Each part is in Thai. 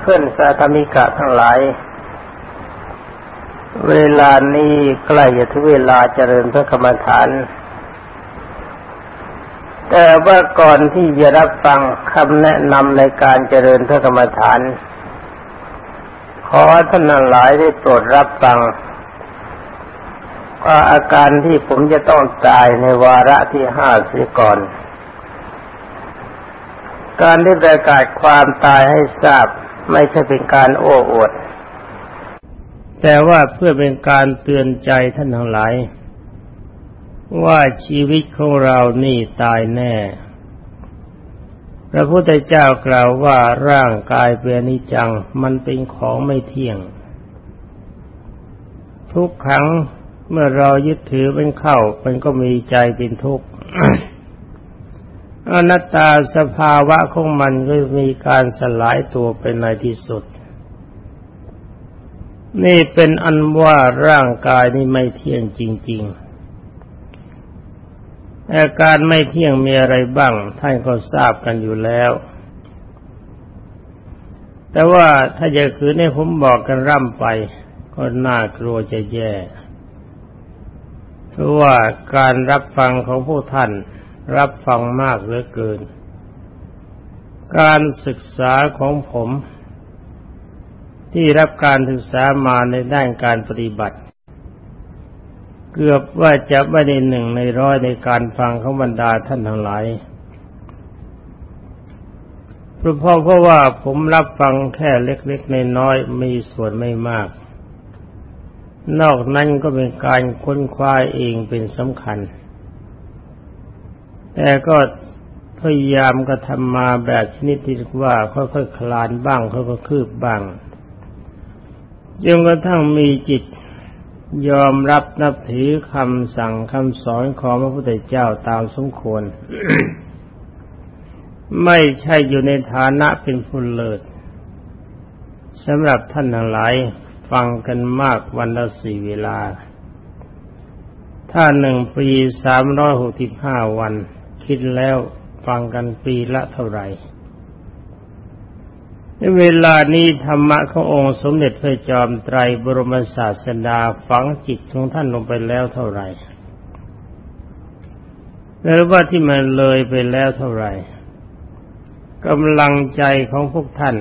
เพื่อนสาธมิกะทั้งหลาย เวลานี้ใกล้จะถึงเวลาเจริญพระกรรมฐาน แต่ว่าก่อนที่จะรับฟังคำแนะนำในการเจริญพระกรรมฐาน ขอท่านหลายได้โปรดรับฟังว่าอาการที่ผมจะต้องตายในวาระที่ห้าสียก่อน การที่ประกาศความตายให้ทราบไม่ใช่เป็นการโอ้อวด แต่ว่าเพื่อเป็นการเตือนใจท่านทั้งหลาย ว่าชีวิตของเรานี่ตายแน่ พระพุทธเจ้ากล่าวว่าร่างกายเป็นนิจัง มันเป็นของไม่เที่ยง ทุกครั้งเมื่อเรายึดถือเป็นเข้ามันก็มีใจเป็นทุกข์ อนัตตาสภาวะของมันก็มีการสลายตัวเป็นในที่สุด นี่เป็นอันว่าร่างกายนี่ไม่เที่ยงจริง ๆ อาการไม่เที่ยงมีอะไรบ้าง ท่านก็ทราบกันอยู่แล้ว แต่ว่าถ้าจะคืนให้ผมบอกกันร่ำไป ก็น่ากลัวจะแย่ เพราะว่าการรับฟังของผู้ท่าน รับฟังมากเหลือเกิน การศึกษาของผม ที่รับการศึกษามาในด้านการปฏิบัติ เกือบว่าจะไม่ได้หนึ่งในร้อยในการฟังของบรรดาท่านทั้งหลายเพราะเพราะว่าผมรับฟังแค่เล็กๆในน้อยมีส่วนไม่มาก นอกนั้นก็เป็นการค้นคว้าเองเป็นสำคัญ แต่ก็พยายามกระทำมาแบบชนิดที่ว่าค่อยๆคคลานบ้างค่อยๆคืบบ้างจนกระทั่งมีจิตยอมรับนับถือคำสั่งคำสอนของพระพุทธเจ้าตามสมควร ไม่ใช่อยู่ในฐานะเป็นผู้เลิศสำหรับท่านทั้งหลายฟังกันมากวันละสี่เวลา ถ้าหนึ่งปีสามร้อยหกสิบห้าวัน คิดแล้วฟังกันปีละเท่าไหร่ในเวลานี้ธรรมะขององค์สมเด็จพระจอมไตรบรมศาสดาฝังจิตของท่านลงไปแล้วเท่าไหร่หรือว่าที่มันเลยไปแล้วเท่าไหร่กำลังใจของพวกท่าน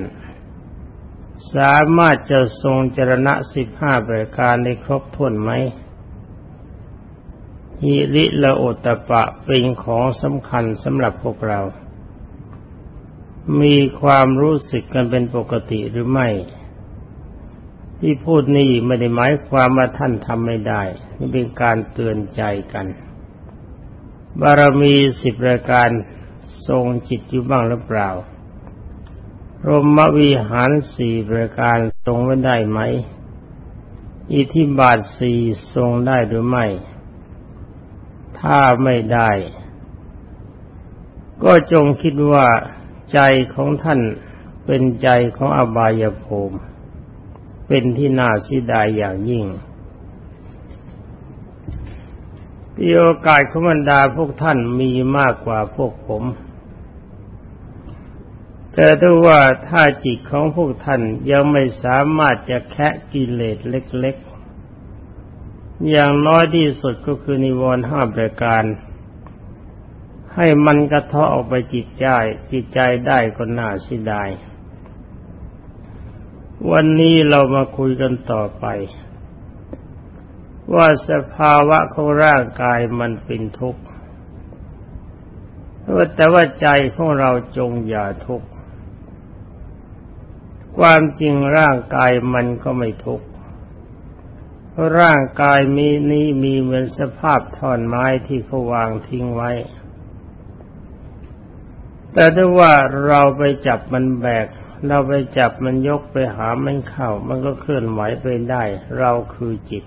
สามารถจะทรงจรณะสิบห้าประการในครบถ้วนไหม ฮิริละโอตปะเป็นของสำคัญสำหรับพวกเรา มีความรู้สึกกันเป็นปกติหรือไม่ ที่พูดนี่ไม่ได้หมายความว่าท่านทำไม่ได้ นี่เป็นการเตือนใจกัน บารมีสิบรายการทรงจิตอยู่บ้างหรือเปล่า รมวิหารสี่รายการทรงไว้ได้ไหม อิทิบาทสี่ทรงได้หรือไม่ ถ้าไม่ได้ ก็จงคิดว่าใจของท่านเป็นใจของอบายภูมิ เป็นที่น่าเสียดายอย่างยิ่งที่โอกาสของบรรดาพวกท่านมีมากกว่าพวกผม แต่ถ้าว่าถ้าจิตของพวกท่านยังไม่สามารถจะแคะกิเลสเล็ก อย่างน้อยที่สุดก็คือนิวรณ์ห้าประการ ให้มันกระเทาะออกไปจิตใจจิตใจได้ก็น่าเสียดายวันนี้เรามาคุยกันต่อไป ว่าสภาวะของร่างกายมันเป็นทุกข์แต่ว่าใจของเราจงอย่าทุกข์ความจริงร่างกายมันก็ไม่ทุกข์ ร่างกายมีนี้มีเหมือนสภาพท่อนไม้ที่เขาวางทิ้งไว้ แต่ถ้าว่าเราไปจับมันแบก เราไปจับมันยกไปหามันเข้า มันก็เคลื่อนไหวไปได้ เราคือจิต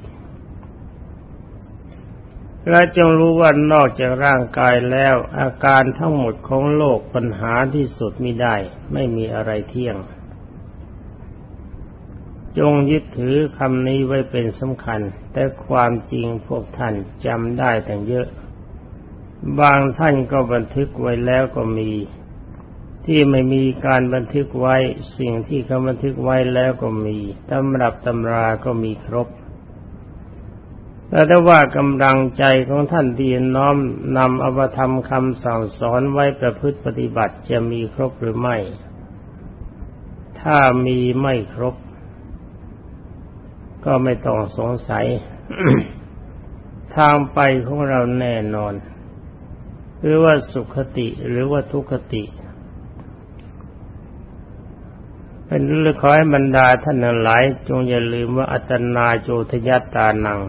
และจงรู้ว่านอกจากร่างกายแล้ว อาการทั้งหมดของโลกปัญหาที่สุดไม่ได้ ไม่มีอะไรเที่ยง จงยึดถือคำนี้ไว้เป็นสำคัญ แต่ความจริงพวกท่านจำได้แต่เยอะ บางท่านก็บันทึกไว้แล้วก็มี ที่ไม่มีการบันทึกไว้สิ่งที่เขาบันทึกไว้แล้วก็มีตำรับตำราก็มีครบแต่ถ้าว่ากำลังใจของท่านที่น้อมนำอภธรรมคำสั่งสอนไว้ประพฤติปฏิบัติจะมีครบหรือไม่ ถ้ามีไม่ครบ ก็ไม่ต้องสงสัย ทางไปของเราแน่นอน หรือว่าสุขติหรือว่าทุกขติเป็นเรื่องขอให้บรรดาท่านหลาย จงอย่าลืมว่าอัตนาโจทยัตตานัง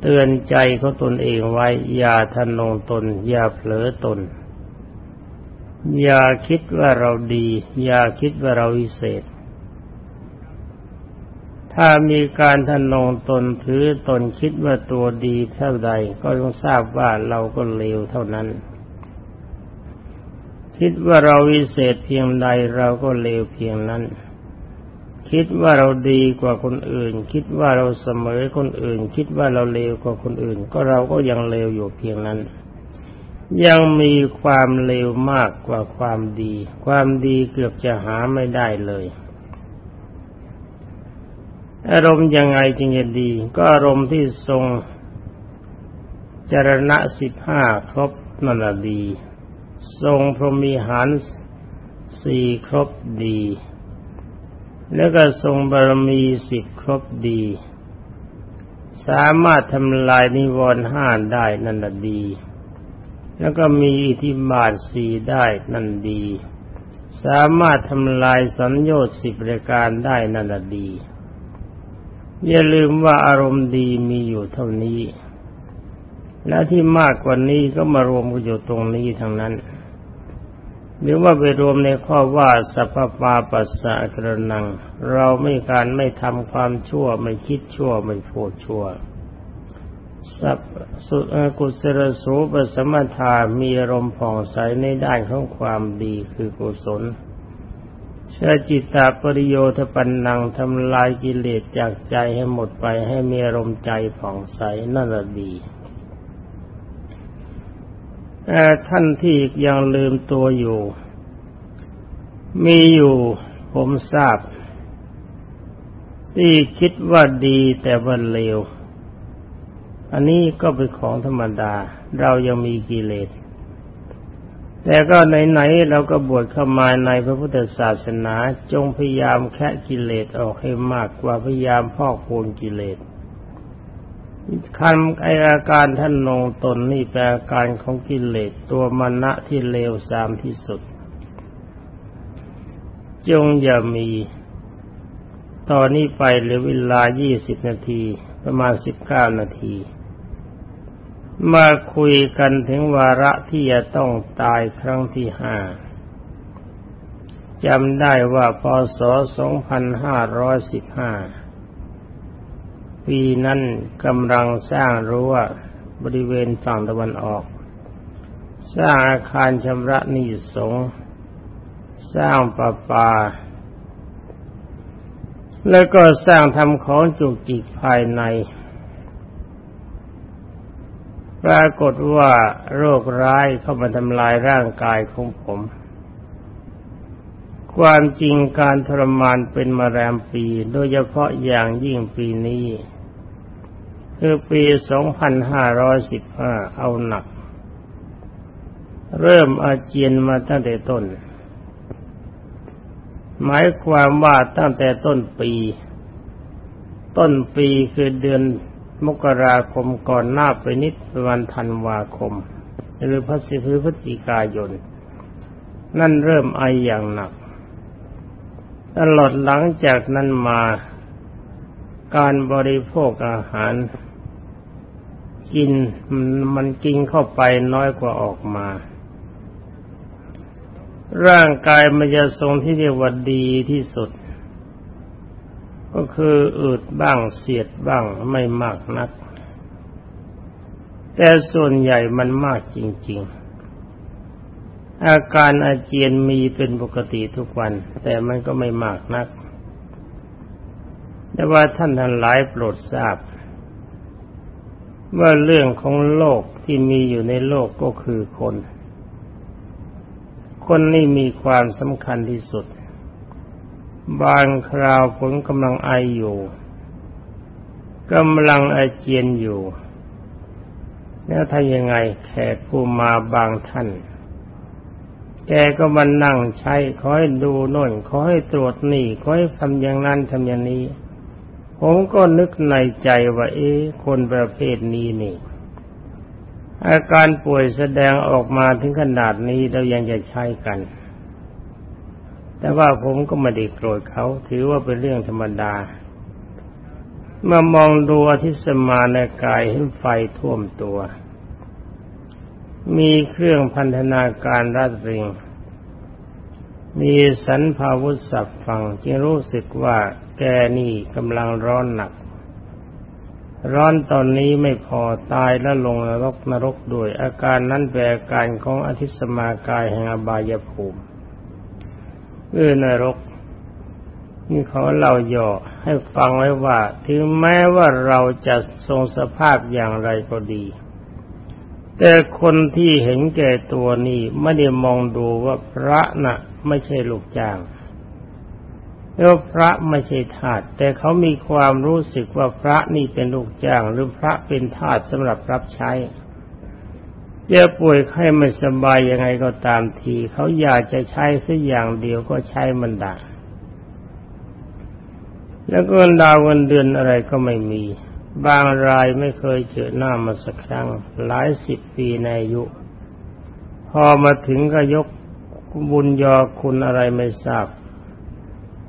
เตือนใจของตนเองไว้ อย่าทะนงตน อย่าเผลอตน อย่าคิดว่าเราดี อย่าคิดว่าเราวิเศษ ถ้ามีการทนงตนถือตนคิดว่าตัวดีเท่าใดก็ต้องทราบว่าเราก็เลวเท่านั้น คิดว่าเราวิเศษเพียงใดเราก็เลวเพียงนั้น คิดว่าเราดีกว่าคนอื่น คิดว่าเราเสมอคนอื่น คิดว่าเราเลวกว่าคนอื่น ก็เราก็ยังเลวอยู่เพียงนั้น ยังมีความเลวมากกว่าความดี ความดีเกือบจะหาไม่ได้เลย อารมณ์ยังไงจึงจะดี ก็อารมณ์ที่ทรงจรณะสิบห้าครบนั่นดี ทรงพรหมีหารสี่ครบดี แล้วก็ทรงบารมีสิบครบดี สามารถทำลายนิวรณ์ห้าได้นั่นดี แล้วก็มีอิทธิบาทสี่ได้นั่นดี สามารถทำลายสัญญาสิบรายการได้นั่นดี อย่าลืมว่าอารมณ์ดีมีอยู่เท่านี้ และที่มากกว่านี้ก็มารวมกันอยู่ตรงนี้ทั้งนั้น หรือว่าไปรวมในข้อว่าสัพพาปัสสะกระนัง เราไม่การไม่ทำความชั่วไม่คิดชั่วไม่พูดชั่วสัพสุกุศลสูปสมถามีอารมณ์ผ่องใสในด้านของความดีคือกุศล เชื่อจิตตาปริโยทปันนังทำลายกิเลสจากใจให้หมดไปให้มีอารมณ์ใจผ่องใสนั่นแหละดีท่านที่ยังลืมตัวอยู่ มีอยู่ผมทราบ ที่คิดว่าดีแต่ว่าเลว อันนี้ก็เป็นของธรรมดา เรายังมีกิเลส แต่ก็ไหนๆเราก็บวชเข้ามาในพระพุทธศาสนาจงพยายามแคะกิเลสออกให้มากกว่าพยายามพอกพูนกิเลสคำไออาการท่านนงตนนี่แปลอาการของกิเลสตัวมณะที่เลวทรามที่สุด จงอย่ามี ตอนนี้ไปเหลือเวลายี่สิบนาที ประมาณสิบเก้านาที มาคุยกันถึงวาระที่จะต้องตายครั้งที่ห้าจำได้ว่าพศสองพันห้าร้อยสิบห้าปีนั้นกำลังสร้างรั้วบริเวณฝั่งตะวันออก สร้างอาคารชำระนิสง สร้างประปา แล้วก็สร้างทำของจุกจิกภายใน ปรากฏว่าโรคร้ายเข้ามาทำลายร่างกายของผม ความจริงการทรมานเป็นมาแรมปี โดยเฉพาะอย่างยิ่งปีนี้ คือปี 2515 เอาหนัก เริ่มอาเจียนมาตั้งแต่ต้น หมายความว่าตั้งแต่ต้นปี ต้นปีคือเดือน มกราคมก่อนหน้าไปนิดวันธันวาคมหรือพฤศจิพฤศจิกายน นั่นเริ่มไออย่างหนัก ตลอดหลังจากนั้นมาการบริโภคอาหาร กินมันกินเข้าไปน้อยกว่าออกมา ร่างกายมันจะทรงที่เรียกว่าดีที่สุด ก็คืออืดบ้างเสียดบ้างไม่มากนัก แต่ส่วนใหญ่มันมากจริง ๆ อาการอาเจียนมีเป็นปกติทุกวัน แต่มันก็ไม่มากนัก แต่ว่าท่านทั้งหลายโปรดทราบ ว่าเรื่องของโลกที่มีอยู่ในโลกก็คือคนคคนนี่มีความสำคัญที่สุด บางคราวผมกำลังไออยู่กำลังไอเจียนอยู่แล้วทำยังไงแขกผู้มาบางท่าน แกก็มานั่งใช้ขอให้ดูโน่นขอให้ตรวจนี่ขอให้ทำอย่างนั้นทำอย่างนี้ ผมก็นึกในใจว่า เอ๊ะคนประเภทนี้นี่ อาการป่วยแสดงออกมาถึงขนาดนี้เรายังจะใช้กัน แต่ว่าผมก็ไม่ได้โกรธเขาถือว่าเป็นเรื่องธรรมดา เมื่อมองดูอธิสมาในกายเห็นไฟท่วมตัว มีเครื่องพันธนาการรัดริง มีสันภาวุสับฟัง จึงรู้สึกว่าแกนี่กำลังร้อนหนัก ร้อนตอนนี้ไม่พอตายแล้วลงนรกนรกด้วย อาการนั้นแปลการของอธิสมากายแห่งอบายภูมิ เอื้อนรก นี่ขาเล่าย่อให้ฟังไว้ว่า ถึงแม้ว่าเราจะทรงสภาพอย่างไรก็ดี แต่คนที่เห็นแก่ตัวนี่ไม่ได้มองดูว่าพระนะ่ะ ไม่ใช่ลูกจ้างแล้วพระไม่ใช่ทาสแต่เขามีความรู้สึกว่าพระนี่เป็นลูกจ้าง หรือพระเป็นทาสสำหรับรับใช้ จะป่วยไข้ไม่สบายยังไงก็ตามที เขาอยากจะใช้สักอย่างเดียวก็ใช้มันได้แล้วก็ดาววันเดือนอะไรก็ไม่มี บางรายไม่เคยเจอหน้ามาสักครั้ง หลายสิบปีในอายุ พอมาถึงก็ยกบุญยอคุณอะไรไม่ทราบ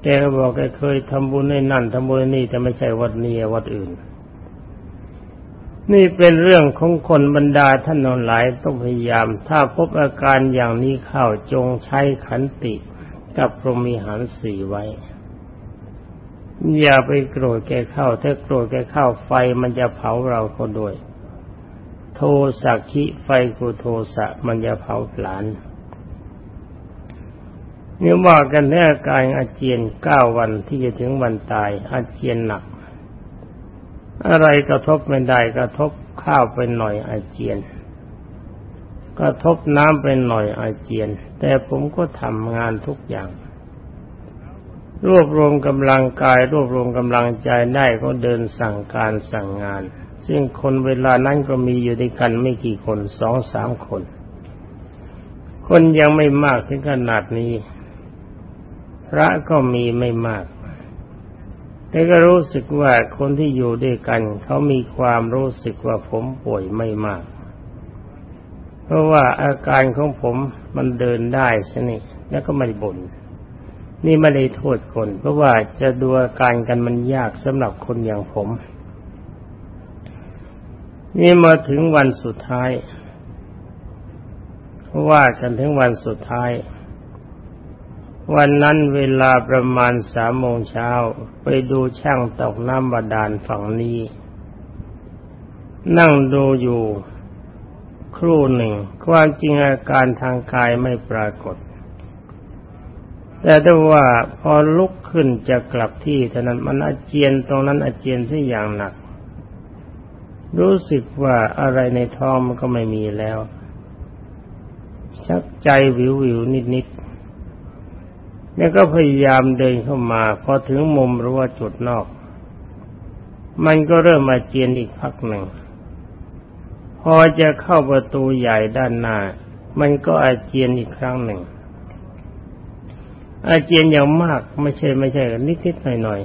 แกก็บอกแกเคยทำบุญในนั่นทำบุญนี่แต่ไม่ใช่วัดนี้วัดอื่น นี่เป็นเรื่องของคนบรรดาท่านนอนหลายต้องพยายาม ถ้าพบอาการอย่างนี้เข้าจงใช้ขันติ กับพรหมีหารสีไว้ อย่าไปโกรธแกเข้า ถ้าโกรธแกเข้าไฟมันจะเผาเราเขาด้วย โทสักขิไฟกุโทสะมันจะเผาผลาญเนี่ว่ากันแน่การอาเจียนเก้าวันที่จะถึงวันตายอาเจียนหนัก อะไรกระทบไม่ได้กระทบข้าวไปหน่อยอาเจียน กระทบน้ำไปหน่อยอาเจียน แต่ผมก็ทำงานทุกอย่าง รวบรวมกำลังกาย รวบรวมกำลังใจได้ก็เดินสั่งการสั่งงาน ซึ่งคนเวลานั้นก็มีอยู่ด้วยกันไม่กี่คนสองสามคน คนยังไม่มากถึงขนาดนี้ พระก็มีไม่มาก แต่ก็รู้สึกว่าคนที่อยู่ด้วยกัน เขามีความรู้สึกว่าผมป่วยไม่มาก เพราะว่าอาการของผมมันเดินได้ชนิดแล้วก็ไม่บ่นนี่ไม่ได้โทษคน เพราะว่าจะดูอาการกันมันยากสำหรับคนอย่างผม นี่มาถึงวันสุดท้ายว่ากันถึงวันสุดท้าย วันนั้นเวลาประมาณสามโมงเช้าไปดูช่างตกน้ำบาดาลฝั่งนี้ นั่งดูอยู่ครู่หนึ่ง ความจริงอาการทางกายไม่ปรากฏ แต่ถ้าว่าพอลุกขึ้นจะกลับที่เท่านั้นมันอาเจียนตรงนั้นอาเจียนที่อย่างหนัก รู้สึกว่าอะไรในท้องมันก็ไม่มีแล้ว ชักใจวิววิวนิดนิด แล้วก็พยายามเดินเข้ามา พอถึงมุมรั้วจุดนอก มันก็เริ่มมาเจียนอีกพักหนึ่ง พอจะเข้าประตูใหญ่ด้านหน้า มันก็อาเจียนอีกครั้งหนึ่ง อาเจียนอย่างมากไม่ใช่ไม่ใช่นิดนิดหน่อยหน่อย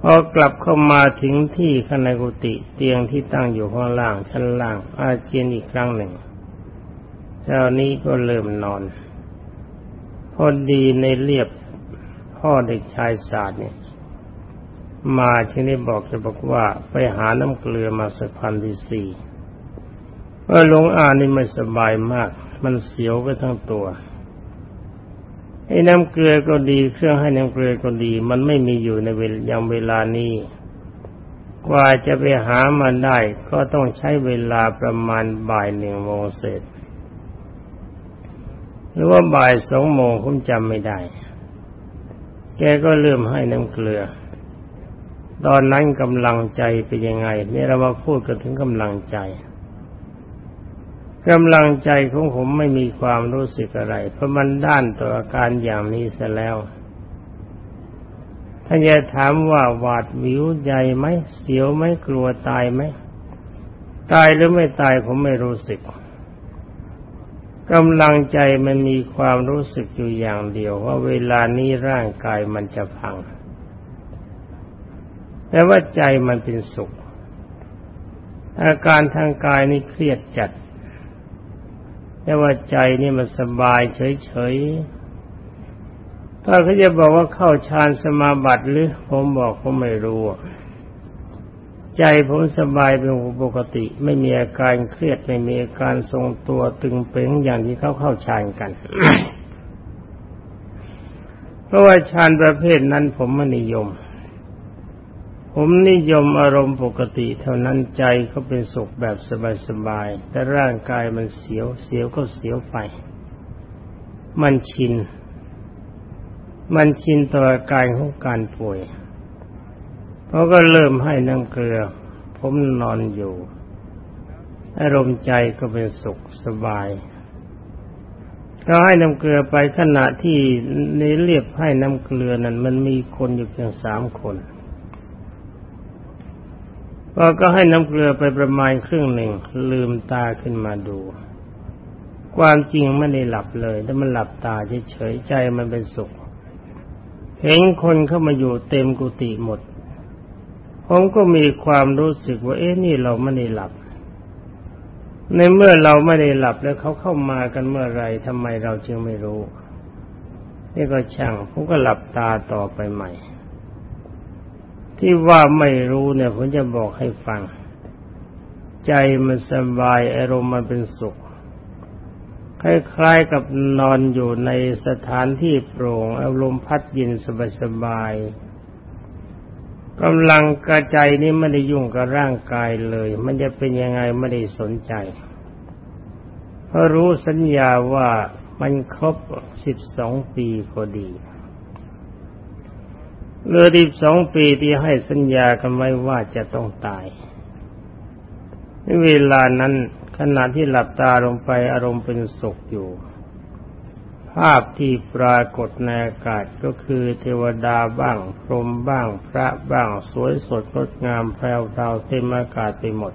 พอกลับเข้ามาถึงที่ข้างในกุฏิเตียงที่ตั้งอยู่ข้างล่างชั้นล่าง อาเจียนอีกครั้งหนึ่งเจ้านี้ก็เริ่มนอน พอดีในเรียบพ่อเด็กชายศาสตร์เนี่ย มาที่นี่บอกจะบอกว่าไปหาน้ำเกลือมาสักพันที่สี่เออหลวงอานี่ไม่สบายมาก มันเสียวไปทั้งตัวไอ้น้ำเกลือก็ดีเครื่องให้น้ำเกลือก็ดี มันไม่มีอยู่ในเวลยังเวลานี้ กว่าจะไปหามันได้ ก็ต้องใช้เวลาประมาณบ่ายหนึ่งโมงเสร็จ หรือว่าบ่ายสองโมงผมจำไม่ได้ แกก็เริ่มให้น้ำเกลือ ตอนนั้นกำลังใจเป็นยังไง นี่เรามาพูดกันถึงกำลังใจกำลังใจของผมไม่มีความรู้สึกอะไร เพราะมันด้านต่ออาการอย่างนี้ซะแล้วท่านจะถามว่าหวาดวิวใหญ่ไหมเสียวไหมกลัวตายไหมตายหรือไม่ตายผมไม่รู้สึก กำลังใจมันมีความรู้สึกอยู่อย่างเดียว ว่าเวลานี้ร่างกายมันจะพัง แต่ว่าใจมันเป็นสุข อาการทางกายนี่เครียดจัด แต่ว่าใจนี่มันสบายเฉยๆ ถ้าเขาจะบอกว่าเข้าฌานสมาบัติหรือ ผมบอกผมไม่รู้ ใจผมสบายเป็นปกติ ไม่มีอาการเครียดไม่มีอาการทรงตัวตึงเป่งอย่างที่เขาเข้าฌานกัน เพราะว่าฌานประเภทนั้นผมไม่นิยม ผมนิยมอารมณ์ปกติ เท่านั้นใจก็เป็นสุขแบบสบายๆแต่ร่างกายมันเสียว เสียวก็เสียวไป มันชิน มันชินต่ออาการของการป่วย เขาก็เริ่มให้น้ำเกลือ ผมนอนอยู่ อารมณ์ใจก็เป็นสุขสบายเราให้น้ำเกลือไปขณะที่ในเรียบให้น้ำเกลือนั้น มันมีคนอยู่เพียงสามคนพอก็ให้น้ำเกลือไปประมาณครึ่งหนึ่ง ลืมตาขึ้นมาดู ความจริงไม่ได้หลับเลยแต่มันหลับตาเฉยๆใจมันเป็นสุข เห็นคนเข้ามาอยู่เต็มกุฏิหมด ผมก็มีความรู้สึกว่า เอ๊ะนี่เราไม่ได้หลับ ในเมื่อเราไม่ได้หลับแล้วเขาเข้ามากันเมื่อไรทำไมเราจึงไม่รู้ นี่ก็ช่างผมก็หลับตาต่อไปใหม่ ที่ว่าไม่รู้เนี่ยผมจะบอกให้ฟัง ใจมันสบายอารมณ์มันเป็นสุขคล้ายๆกับนอนอยู่ในสถานที่โปร่งอารมณ์พัดเย็นสบายๆ กำลังกระใจนี้ไม่ได้ยุ่งกับร่างกายเลย มันจะเป็นยังไงไม่ได้สนใจ เพราะรู้สัญญาว่ามันครบสิบสองปีพอดีเลือสิบสองปีที่ให้สัญญากันไว้ว่าจะต้องตายในเวลานั้นขณะที่หลับตาลงไปอารมณ์เป็นสุขอยู่าพที่ปรากฏในอากาศก็คือเทวดาบ้างพรหมบ้างพระบ้างสวยสดงดงามแพรวพราวเต็มอากาศไปหมด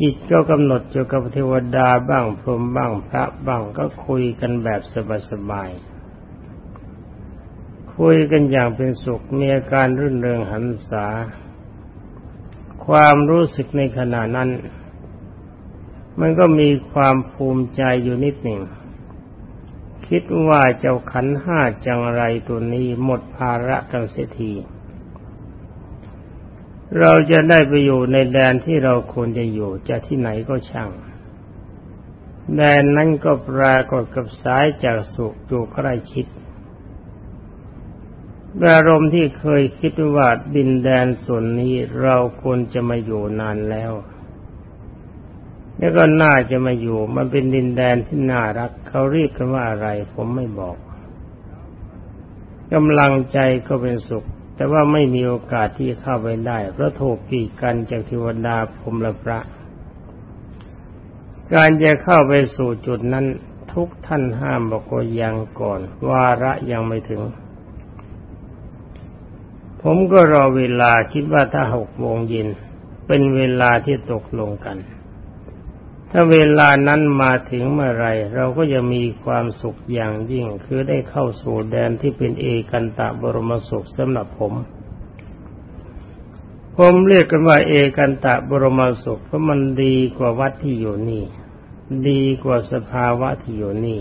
จิตก็กำหนดเกี่ยวกับเทวดาบ้างพรหมบ้างพระบ้างก็คุยกันแบบสบายๆคุยกันอย่างเป็นสุขมีอาการรื่นเริงหันษา ความรู้สึกในขณะนั้น มันก็มีความภูมิใจอยู่นิดหนึ่ง คิดว่าเจ้าขันห้าจังไรตัวนี้หมดภาระกันเสียทีเราจะได้ไปอยู่ในแดนที่เราควรจะอยู่จะที่ไหนก็ช่าง แดนนั้นก็ปรากฏกับสายจากสุขอยู่ใกล้ชิดอารมณ์ที่เคยคิดว่าดินแดนส่วนนี้เราควรจะมาอยู่นานแล้ว แล้วก็น่าจะมาอยู่ มันเป็นดินแดนที่น่ารัก เขาเรียกกันว่าอะไร ผมไม่บอกกำลังใจก็เป็นสุข แต่ว่าไม่มีโอกาสที่เข้าไปได้เพราะถูกกีดกันจากเทวดาพรมละพระ การจะเข้าไปสู่จุดนั้น ทุกท่านห้ามบอกว่ายังก่อน วาระยังไม่ถึง ผมก็รอเวลาคิดว่าถ้าหกโมงเย็นเป็นเวลาที่ตกลงกัน ถ้าเวลานั้นมาถึงเมื่อไรเราก็จะมีความสุขอย่างยิ่ง คือได้เข้าสู่แดนที่เป็นเอกันตะบรมสุขสำหรับผม ผมเรียกกันว่าเอกันตะบรมสุขเพราะมันดีกว่าวัดที่อยู่นี่ ดีกว่าสภาวะที่อยู่นี่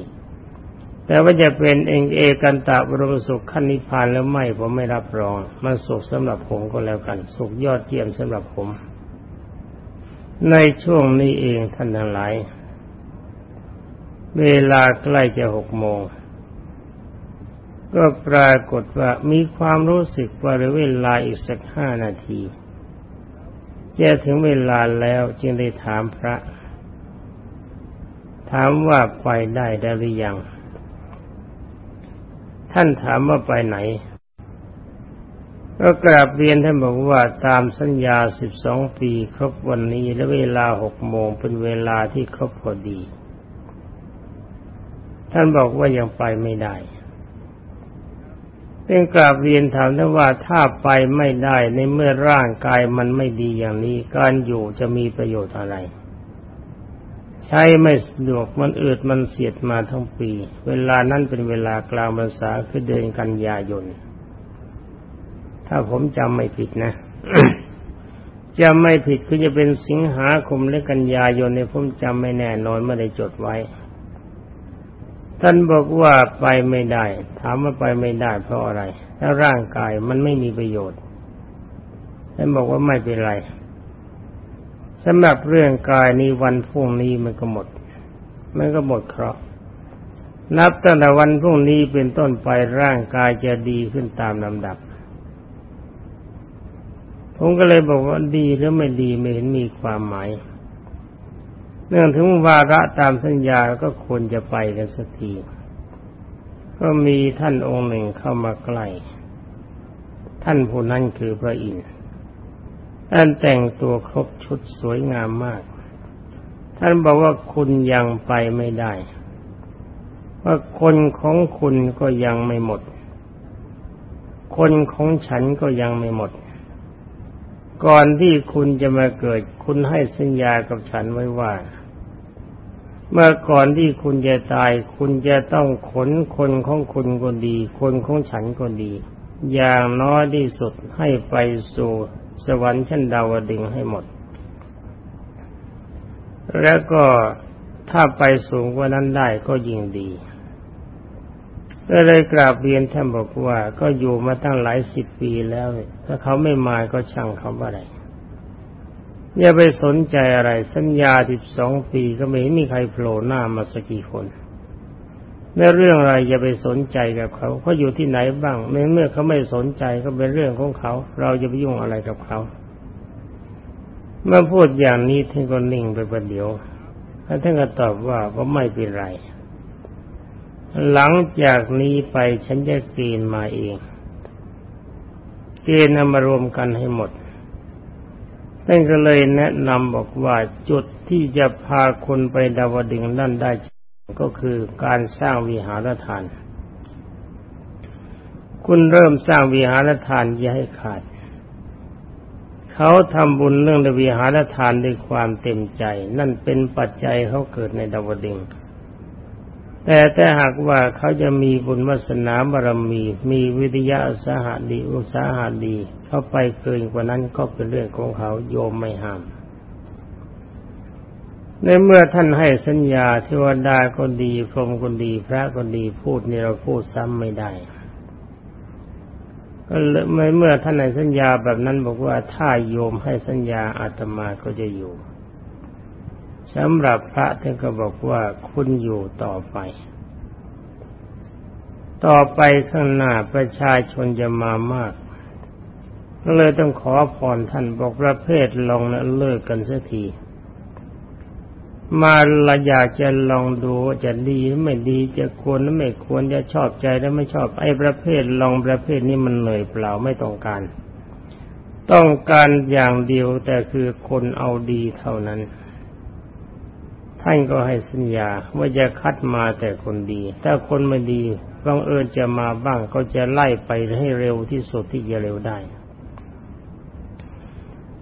แต่ว่าจะเป็นเองเอกันตะบรมสุขขั้นนิพพานแล้วไม่ผมไม่รับรอง มันสุขสำหรับผมก็แล้วกัน สุขยอดเยี่ยมสำหรับผม ในช่วงนี้เองท่านทั้งหลาย เวลาใกล้จะหกโมง ก็ปรากฏว่ามีความรู้สึกว่าเวลาอีกสักห้านาทีจะถึงเวลาแล้วจึงได้ถามพระ ถามว่าไปได้ได้หรือยัง ท่านถามว่าไปไหน ก็กราบเรียนท่านบอกว่าตามสัญญาสิบสองปีครบวันนี้และเวลาหกโมงเป็นเวลาที่ครบพอดี ท่านบอกว่ายังไปไม่ได้เป็นกราบเรียนถามท่านว่าถ้าไปไม่ได้ในเมื่อร่างกายมันไม่ดีอย่างนี้ การอยู่จะมีประโยชน์อะไร ใช้ไม่สะดวกมันอืดมันเสียดมาทั้งปี เวลานั้นเป็นเวลากลางพรรษาคือเดือนกันยายน ถ้าผมจำไม่ผิดนะจำไม่ผิดคือจะเป็นสิงหาคมและกันยายนเนี่ยผมจำไม่แน่นอนไม่ได้จดไว้ ท่านบอกว่าไปไม่ได้ ถามว่าไปไม่ได้เพราะอะไรถ้าร่างกายมันไม่มีประโยชน์ท่านบอกว่าไม่เป็นไรสำหรับเรื่องกายนี้วันพรุ่งนี้มันก็หมด มันก็หมดเคราะห์นับตั้งแต่วันพรุ่งนี้เป็นต้นไปร่างกายจะดีขึ้นตามลำดับ ผมก็เลยบอกว่าดีหรือไม่ดีไม่เห็นมีความหมาย เนื่องถึงวาระตามสัญญาก็ควรจะไปกันสักที ก็มีท่านองค์หนึ่งเข้ามาใกล้ ท่านผู้นั้นคือพระอินทร์ท่านแต่งตัวครบชุดสวยงามมาก ท่านบอกว่าคุณยังไปไม่ได้ ว่าคนของคุณก็ยังไม่หมด คนของฉันก็ยังไม่หมด ก่อนที่คุณจะมาเกิด คุณให้สัญญากับฉันไว้ว่า เมื่อก่อนที่คุณจะตาย คุณจะต้องขนคนของคุณคนดี คนของฉันคนดี อย่างน้อยที่สุดให้ไปสู่สวรรค์ชั้นดาวดึงให้หมด แล้วก็ถ้าไปสูงกว่านั้นได้ก็ยิ่งดี ก็เลยกราบเรียนท่านบอกว่า ก็อยู่มาตั้งหลายสิบปีแล้ว ถ้าเขาไม่มาก็ช่างเขาอะไรอย่าไปสนใจอะไร สัญญาสิบสองปีก็ไม่มีใครโผล่หน้ามาสักกี่คนในเรื่องอะไรอย่าไปสนใจกับเขาเขาอยู่ที่ไหนบ้างเมื่อเขาไม่สนใจก็เป็นเรื่องของเขา เราจะไปยุ่งอะไรกับเขา เมื่อพูดอย่างนี้ท่านก็นิ่งไปประเดี๋ยวแล้วท่านก็ตอบว่าก็ไม่เป็นไร หลังจากนี้ไปฉันจะเกณฑ์มาเอง เกณฑ์นำมารวมกันให้หมดท่านก็เลยแนะนำบอกว่าจุดที่จะพาคนไปดาวดึงนั่นได้ก็คือการสร้างวิหารทาน คุณเริ่มสร้างวิหารทานอย่าให้ขาด เขาทำบุญเรื่องวิหารทานด้วยความเต็มใจ นั่นเป็นปัจจัยเขาเกิดในดาวดึง แต่แต่หากว่าเขาจะมีบุญวาสนาบารมี มีวิทยาสาหาดี อุตสาหาดี เขาไปเกินกว่านั้นก็เป็นเรื่องของเขาโยมไม่ห้าม ในเมื่อท่านให้สัญญาเทวดาก็ดีพรหมก็ดี พระก็ดีพูดนี่เราพูดซ้ำไม่ได้ก็เมื่อท่านให้สัญญาแบบนั้นบอกว่าถ้าโยมให้สัญญาอาตมาก็จะอยู่ สำหรับพระท่านก็บอกว่าคุณอยู่ต่อไป ต่อไปข้างหน้าประชาชนจะมามากก็เลยต้องขอพรท่านบอกประเภทลองนะเลิกกันสักที มาละอยากจะลองดูจะดีหรือไม่ดีจะควรหรือไม่ควรจะชอบใจหรือไม่ชอบไอ้ประเภทลองประเภทนี้มันเหนื่อยเปล่าไม่ต้องการ ต้องการอย่างเดียวแต่คือคนเอาดีเท่านั้น ท่านก็ให้สัญญาว่าจะคัดมาแต่คนดี ถ้าคนไม่ดีบังเอิญจะมาบ้างก็จะไล่ไปให้เร็วที่สุดที่จะเร็วได้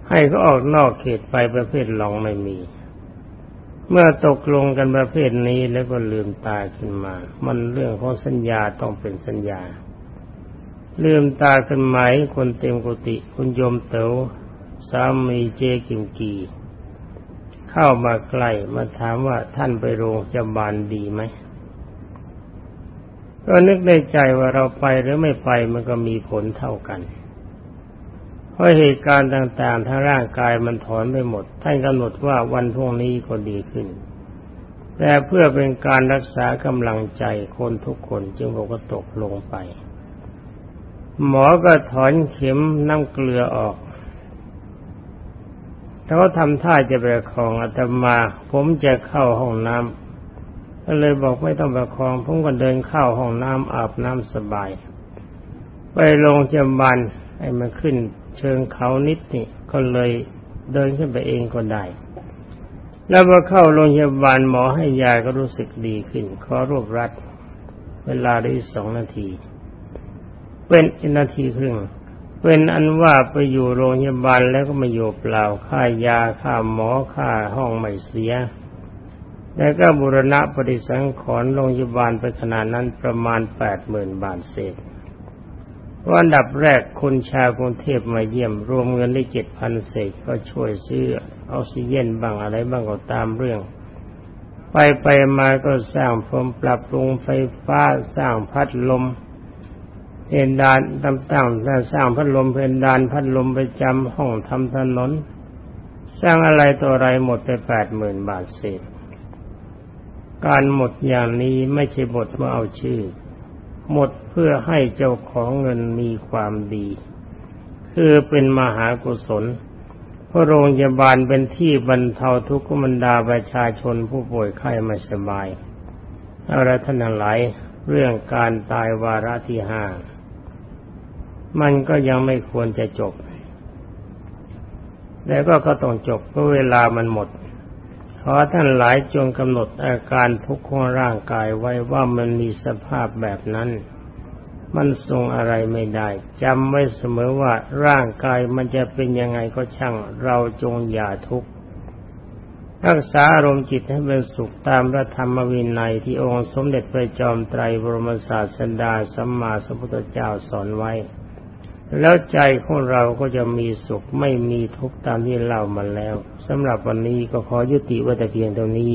ให้เขาออกนอกเขตไปประเภทหลองไม่มี เมื่อตกลงกันประเภทนี้แล้วก็ลืมตาขึ้นมา มันเรื่องของสัญญาต้องเป็นสัญญา ลืมตาขึ้นไหมคนเต็มกุฏิคุณโยมเต๋อสามีเจกิงกี เข้ามาใกล้มาถามว่าท่านไปโรงพยาบาลดีไหมก็นึกในใจว่าเราไปหรือไม่ไปมันก็มีผลเท่ากัน เพราะเหตุการณ์ต่างๆทางร่างกายมันถอนไม่หมด ท่านกำหนดว่าวันพรุ่งนี้ก็ดีขึ้น แต่เพื่อเป็นการรักษากำลังใจคนทุกคนจึงบอกว่าตกลงไป หมอก็ถอนเข็มน้ำเกลือออก เขาทำท่าจะประคองอาตมา ผมจะเข้าห้องน้ำก็เลยบอกไม่ต้องประคองผมก็เดินเข้าห้องน้ำอาบน้ำสบาย ไปโรงพยาบาลให้มันขึ้นเชิงเขานิดนี่ก็เลยเดินขึ้นไปเองก็ได้ แล้วพอเข้าโรงพยาบาลหมอให้ยาก็รู้สึกดีขึ้น ขอรวบรัด เวลาได้สองนาที เป็นนาทีครึ่ง เป็นอันว่าไปอยู่โรงพยาบาลแล้วก็มาอยู่เปล่าค่ายาค่าหมอค่าห้องไม่เสีย แล้วก็บุรณะปฏิสังขรณ์โรงพยาบาลไปขนาดนั้นประมาณแปดหมื่นบาทเศษวันดับแรกคนชาวกรุงเทพมาเยี่ยม รวมเงินได้เจ็ดพันเศษก็ช่วยซื้อออกซิเจนบ้างอะไรบ้างก็ตามเรื่อง ไปไปมาก็สร้างพรมปรับปรุงไฟฟ้าสร้างพัดลม เพดานต่างๆสร้างพัดลมเพดานพัดลมประจำห้องทำถนน สร้างอะไรตัวอะไรหมดไปแปดหมื่นบาทเศษการหมดอย่างนี้ไม่ใช่หมดเมื่อเอาชื่อ หมดเพื่อให้เจ้าของเงินมีความดี คือเป็นมหากุศลพระโรงพยาบาลเป็นที่บรรเทาทุกข์บรรดาประชาชนผู้ป่วยไข้ไม่สบายเอาละท่านหลายเรื่องการตายวาระที่ห้า มันก็ยังไม่ควรจะจบแต่ก็ก็ต้องจบเพราะเวลามันหมด ขอท่านหลายจงกำหนดอาการทุกข์ของร่างกายไว้ว่ามันมีสภาพแบบนั้น มันทรงอะไรไม่ได้จำไว้เสมอว่าร่างกายมันจะเป็นยังไงก็ช่าง เราจงอย่าทุกข์รักษาอารมณ์จิตให้เป็นสุขตามพระธรรมวินัยที่องค์สมเด็จพระจอมไตรบรมศาสดาสัมมาสัมพุทธเจ้าสอนไว้ แล้วใจของเราก็จะมีสุขไม่มีทุกข์ตามที่เล่ามาแล้วสำหรับวันนี้ก็ขอยุติไว้แต่เพียงเท่านี้